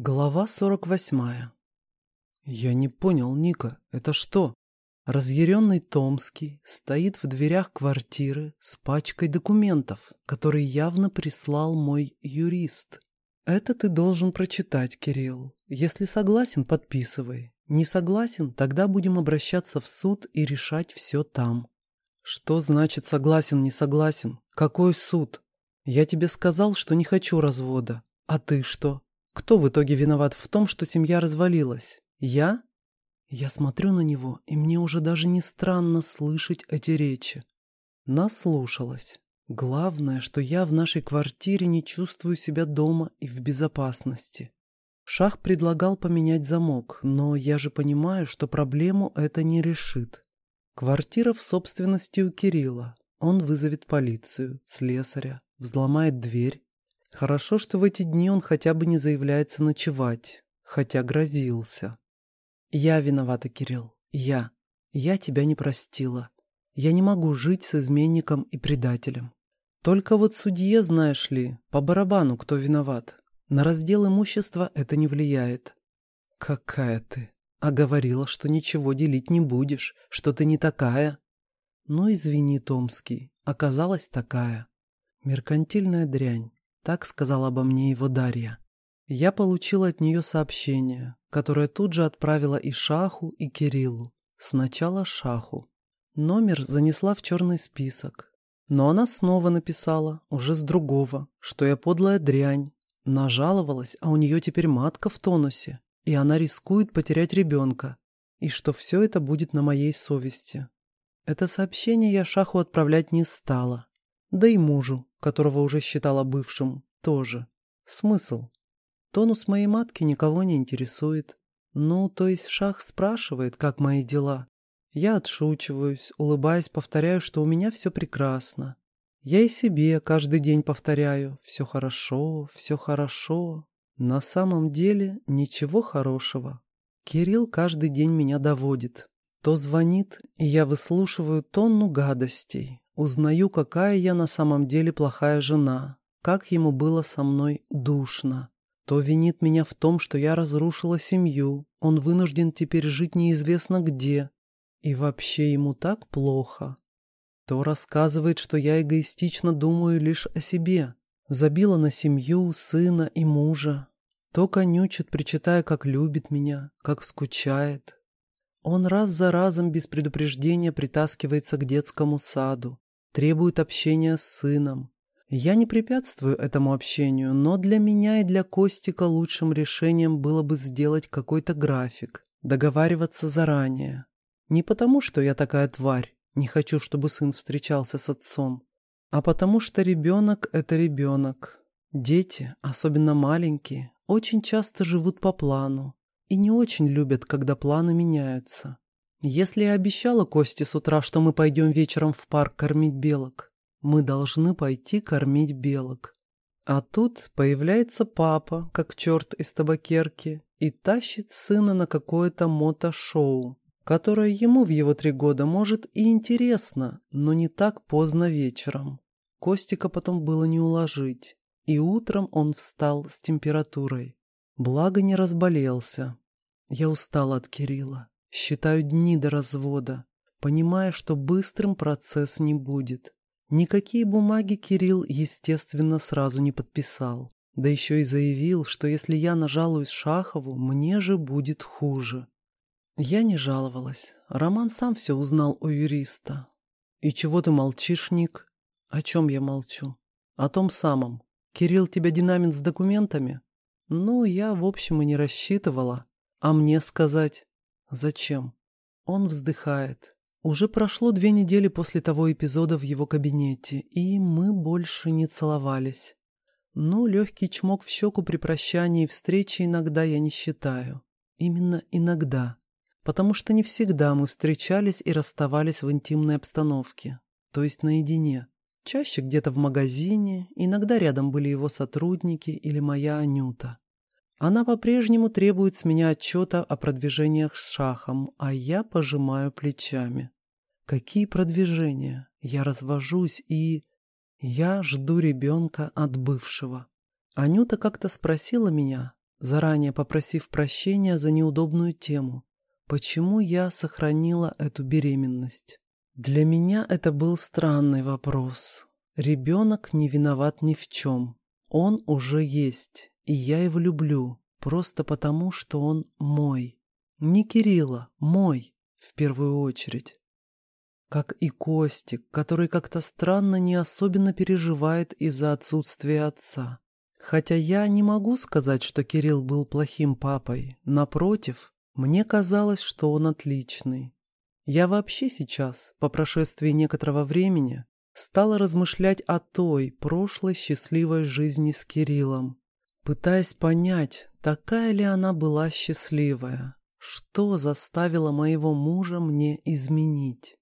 Глава 48. Я не понял, Ника, это что? Разъяренный Томский стоит в дверях квартиры с пачкой документов, которые явно прислал мой юрист. Это ты должен прочитать, Кирилл. Если согласен, подписывай. Не согласен, тогда будем обращаться в суд и решать все там. Что значит согласен, не согласен? Какой суд? Я тебе сказал, что не хочу развода. А ты что? Кто в итоге виноват в том, что семья развалилась? Я? Я смотрю на него, и мне уже даже не странно слышать эти речи. Наслушалась. Главное, что я в нашей квартире не чувствую себя дома и в безопасности. Шах предлагал поменять замок, но я же понимаю, что проблему это не решит. Квартира в собственности у Кирилла. Он вызовет полицию, слесаря, взломает дверь, Хорошо, что в эти дни он хотя бы не заявляется ночевать, хотя грозился. Я виновата, Кирилл. Я. Я тебя не простила. Я не могу жить с изменником и предателем. Только вот судье, знаешь ли, по барабану кто виноват. На раздел имущества это не влияет. Какая ты? А говорила, что ничего делить не будешь, что ты не такая. Ну, извини, Томский, оказалась такая. Меркантильная дрянь. Так сказала обо мне его Дарья. Я получил от нее сообщение, которое тут же отправила и Шаху, и Кириллу. Сначала Шаху. Номер занесла в черный список. Но она снова написала, уже с другого, что я подлая дрянь. Нажаловалась, а у нее теперь матка в тонусе, и она рискует потерять ребенка, и что все это будет на моей совести. Это сообщение я Шаху отправлять не стала. Да и мужу, которого уже считала бывшим, тоже. Смысл? Тонус моей матки никого не интересует. Ну, то есть Шах спрашивает, как мои дела. Я отшучиваюсь, улыбаясь, повторяю, что у меня все прекрасно. Я и себе каждый день повторяю «все хорошо, все хорошо». На самом деле ничего хорошего. Кирилл каждый день меня доводит. То звонит, и я выслушиваю тонну гадостей, Узнаю, какая я на самом деле плохая жена, как ему было со мной душно. То винит меня в том, что я разрушила семью, он вынужден теперь жить неизвестно где, и вообще ему так плохо. То рассказывает, что я эгоистично думаю лишь о себе, забила на семью, сына и мужа. То конючит, причитая, как любит меня, как скучает. Он раз за разом без предупреждения притаскивается к детскому саду, требует общения с сыном. Я не препятствую этому общению, но для меня и для Костика лучшим решением было бы сделать какой-то график, договариваться заранее. Не потому, что я такая тварь, не хочу, чтобы сын встречался с отцом, а потому что ребенок — это ребенок. Дети, особенно маленькие, очень часто живут по плану и не очень любят, когда планы меняются. Если я обещала Косте с утра, что мы пойдем вечером в парк кормить белок, мы должны пойти кормить белок. А тут появляется папа, как черт из табакерки, и тащит сына на какое-то мотошоу, которое ему в его три года может и интересно, но не так поздно вечером. Костика потом было не уложить, и утром он встал с температурой. Благо не разболелся. Я устала от Кирилла. Считаю дни до развода, понимая, что быстрым процесс не будет. Никакие бумаги Кирилл, естественно, сразу не подписал. Да еще и заявил, что если я нажалуюсь Шахову, мне же будет хуже. Я не жаловалась. Роман сам все узнал у юриста. «И чего ты молчишь, Ник?» «О чем я молчу?» «О том самом. Кирилл тебя динамит с документами?» «Ну, я, в общем, и не рассчитывала. А мне сказать?» Зачем? Он вздыхает. Уже прошло две недели после того эпизода в его кабинете, и мы больше не целовались. Но легкий чмок в щеку при прощании и встрече иногда я не считаю. Именно иногда. Потому что не всегда мы встречались и расставались в интимной обстановке, то есть наедине. Чаще где-то в магазине, иногда рядом были его сотрудники или моя Анюта. Она по-прежнему требует с меня отчета о продвижениях с шахом, а я пожимаю плечами. Какие продвижения? Я развожусь и... Я жду ребенка от бывшего. Анюта как-то спросила меня, заранее попросив прощения за неудобную тему. Почему я сохранила эту беременность? Для меня это был странный вопрос. Ребенок не виноват ни в чем. Он уже есть, и я его люблю, просто потому, что он мой. Не Кирилла, мой, в первую очередь. Как и Костик, который как-то странно не особенно переживает из-за отсутствия отца. Хотя я не могу сказать, что Кирилл был плохим папой. Напротив, мне казалось, что он отличный. Я вообще сейчас, по прошествии некоторого времени, стала размышлять о той прошлой счастливой жизни с Кириллом, пытаясь понять, такая ли она была счастливая, что заставило моего мужа мне изменить.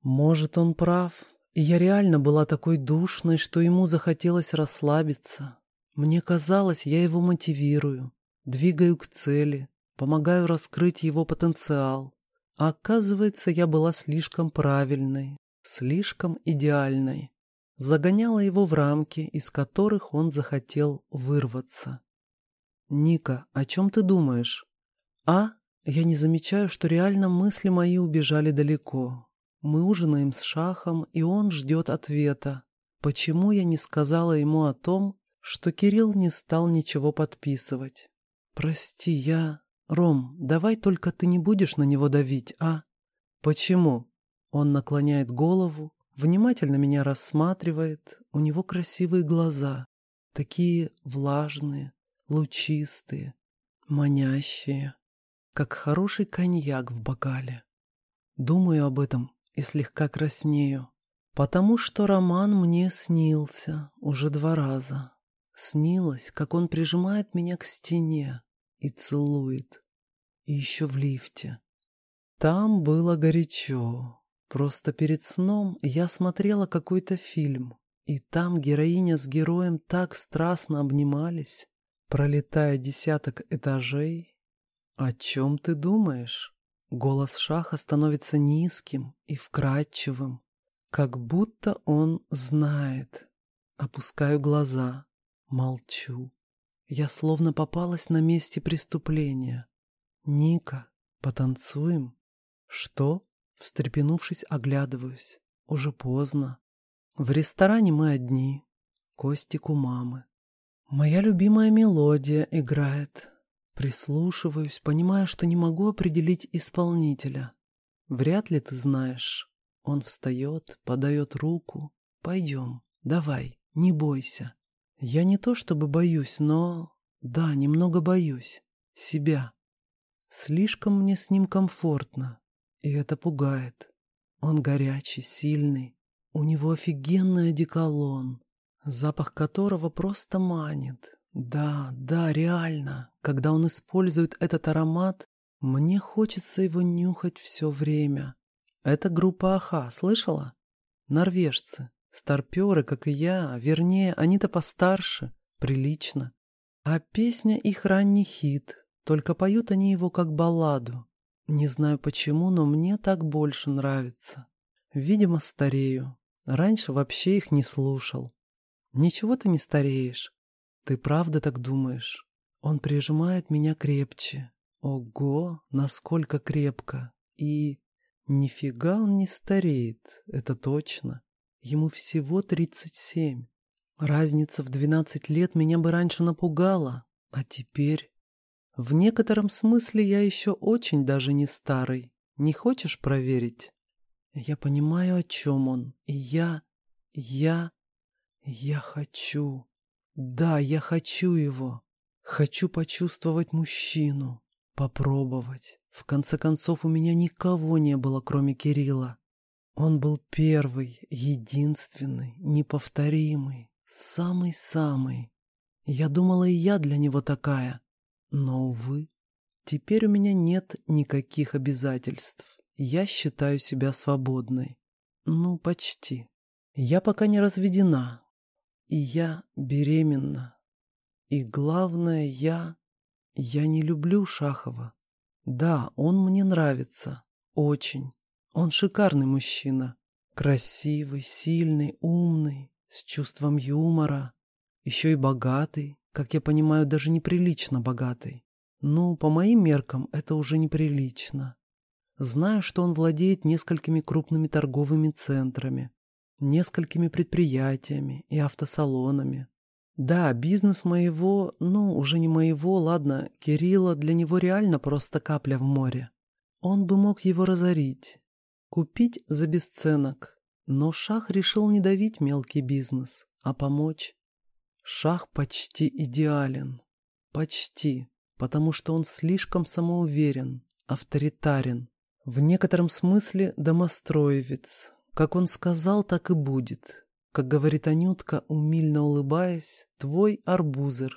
Может, он прав, и я реально была такой душной, что ему захотелось расслабиться. Мне казалось, я его мотивирую, двигаю к цели, помогаю раскрыть его потенциал. А оказывается, я была слишком правильной, слишком идеальной. Загоняла его в рамки, из которых он захотел вырваться. «Ника, о чем ты думаешь?» «А? Я не замечаю, что реально мысли мои убежали далеко. Мы ужинаем с Шахом, и он ждет ответа. Почему я не сказала ему о том, что Кирилл не стал ничего подписывать? Прости, я... Ром, давай только ты не будешь на него давить, а? Почему? Он наклоняет голову, внимательно меня рассматривает. У него красивые глаза, такие влажные, лучистые, манящие, как хороший коньяк в бокале. Думаю об этом и слегка краснею, потому что Роман мне снился уже два раза. Снилось, как он прижимает меня к стене и целует. И еще в лифте. Там было горячо. Просто перед сном я смотрела какой-то фильм, и там героиня с героем так страстно обнимались, пролетая десяток этажей. О чем ты думаешь? Голос Шаха становится низким и вкрадчивым, как будто он знает. Опускаю глаза, молчу. Я словно попалась на месте преступления. «Ника, потанцуем?» «Что?» Встрепенувшись, оглядываюсь. Уже поздно. В ресторане мы одни. Костик у мамы. Моя любимая мелодия играет. Прислушиваюсь, понимая, что не могу определить исполнителя. Вряд ли ты знаешь. Он встает, подает руку. Пойдем, давай, не бойся. Я не то чтобы боюсь, но... Да, немного боюсь. Себя. Слишком мне с ним комфортно. И это пугает. Он горячий, сильный. У него офигенный одеколон, запах которого просто манит. Да, да, реально. Когда он использует этот аромат, мне хочется его нюхать все время. Это группа Аха, слышала? Норвежцы. Старперы, как и я, вернее, они-то постарше, прилично. А песня их ранний хит, только поют они его как балладу. Не знаю почему, но мне так больше нравится. Видимо, старею. Раньше вообще их не слушал. Ничего ты не стареешь. Ты правда так думаешь? Он прижимает меня крепче. Ого, насколько крепко. И нифига он не стареет, это точно. Ему всего 37. Разница в 12 лет меня бы раньше напугала, а теперь... В некотором смысле я еще очень даже не старый. Не хочешь проверить? Я понимаю, о чем он. И я... я... я хочу... Да, я хочу его. Хочу почувствовать мужчину. Попробовать. В конце концов, у меня никого не было, кроме Кирилла. Он был первый, единственный, неповторимый, самый-самый. Я думала, и я для него такая. Но, увы, теперь у меня нет никаких обязательств. Я считаю себя свободной. Ну, почти. Я пока не разведена, и я беременна. И главное, я... Я не люблю Шахова. Да, он мне нравится. Очень. Он шикарный мужчина. Красивый, сильный, умный, с чувством юмора. Еще и богатый, Как я понимаю, даже неприлично богатой. Ну, по моим меркам, это уже неприлично. Знаю, что он владеет несколькими крупными торговыми центрами, несколькими предприятиями и автосалонами. Да, бизнес моего, ну, уже не моего, ладно, Кирилла для него реально просто капля в море. Он бы мог его разорить, купить за бесценок. Но Шах решил не давить мелкий бизнес, а помочь. Шах почти идеален. Почти, потому что он слишком самоуверен, авторитарен. В некотором смысле домостроевец. Как он сказал, так и будет. Как говорит Анютка, умильно улыбаясь, твой арбузер.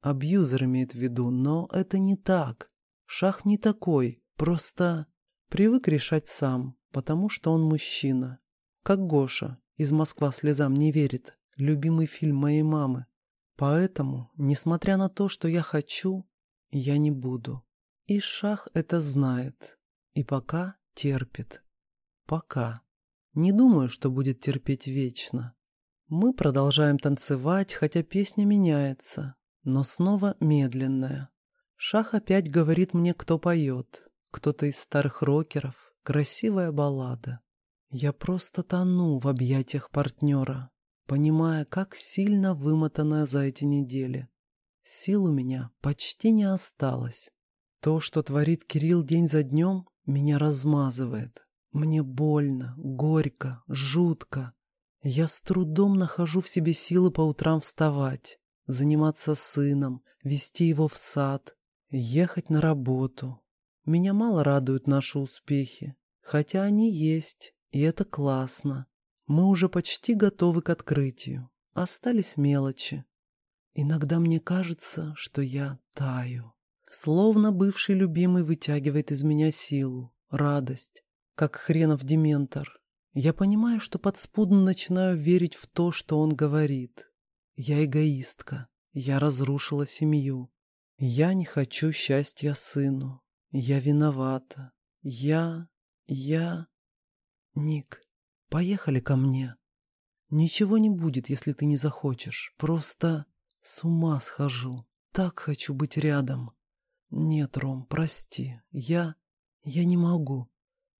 Абьюзер имеет в виду, но это не так. Шах не такой, просто привык решать сам, потому что он мужчина. Как Гоша из «Москва слезам не верит», любимый фильм моей мамы. Поэтому, несмотря на то, что я хочу, я не буду. И Шах это знает. И пока терпит. Пока. Не думаю, что будет терпеть вечно. Мы продолжаем танцевать, хотя песня меняется, но снова медленная. Шах опять говорит мне, кто поет. Кто-то из старых рокеров. Красивая баллада. Я просто тону в объятиях партнера, понимая, как сильно вымотанная за эти недели. Сил у меня почти не осталось. То, что творит Кирилл день за днем, меня размазывает. Мне больно, горько, жутко. Я с трудом нахожу в себе силы по утрам вставать, заниматься сыном, вести его в сад, ехать на работу. Меня мало радуют наши успехи, хотя они есть, и это классно. Мы уже почти готовы к открытию. Остались мелочи. Иногда мне кажется, что я таю. Словно бывший любимый вытягивает из меня силу, радость, как хренов дементор. Я понимаю, что подспудно начинаю верить в то, что он говорит. Я эгоистка, я разрушила семью. Я не хочу счастья сыну. Я виновата. Я... я... Ник, поехали ко мне. Ничего не будет, если ты не захочешь. Просто с ума схожу. Так хочу быть рядом. Нет, Ром, прости. Я... я не могу.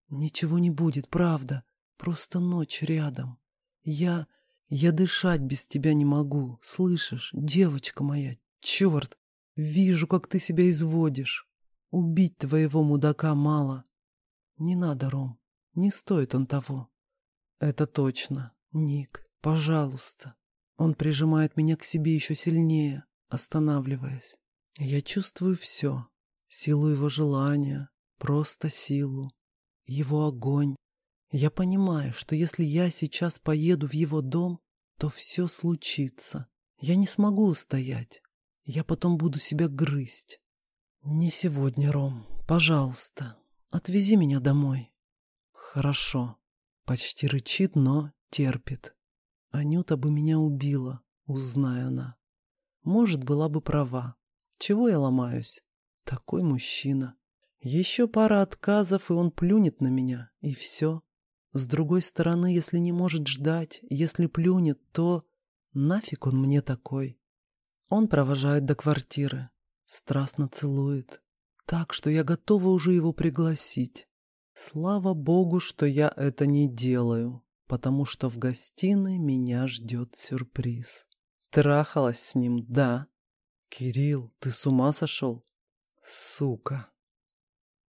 Ничего не будет, правда. Просто ночь рядом. Я... я дышать без тебя не могу. Слышишь, девочка моя? Черт! Вижу, как ты себя изводишь. Убить твоего мудака мало. Не надо, Ром. Не стоит он того. Это точно. Ник, пожалуйста. Он прижимает меня к себе еще сильнее, останавливаясь. Я чувствую все. Силу его желания, просто силу. Его огонь. Я понимаю, что если я сейчас поеду в его дом, то все случится. Я не смогу устоять. Я потом буду себя грызть. Не сегодня, Ром. Пожалуйста, отвези меня домой. Хорошо. Почти рычит, но терпит. Анюта бы меня убила, узная она. Может, была бы права. Чего я ломаюсь? Такой мужчина. Еще пара отказов, и он плюнет на меня, и все. С другой стороны, если не может ждать, если плюнет, то нафиг он мне такой. Он провожает до квартиры, страстно целует, так что я готова уже его пригласить. Слава богу, что я это не делаю, потому что в гостиной меня ждет сюрприз. Трахалась с ним, да. Кирилл, ты с ума сошел? Сука.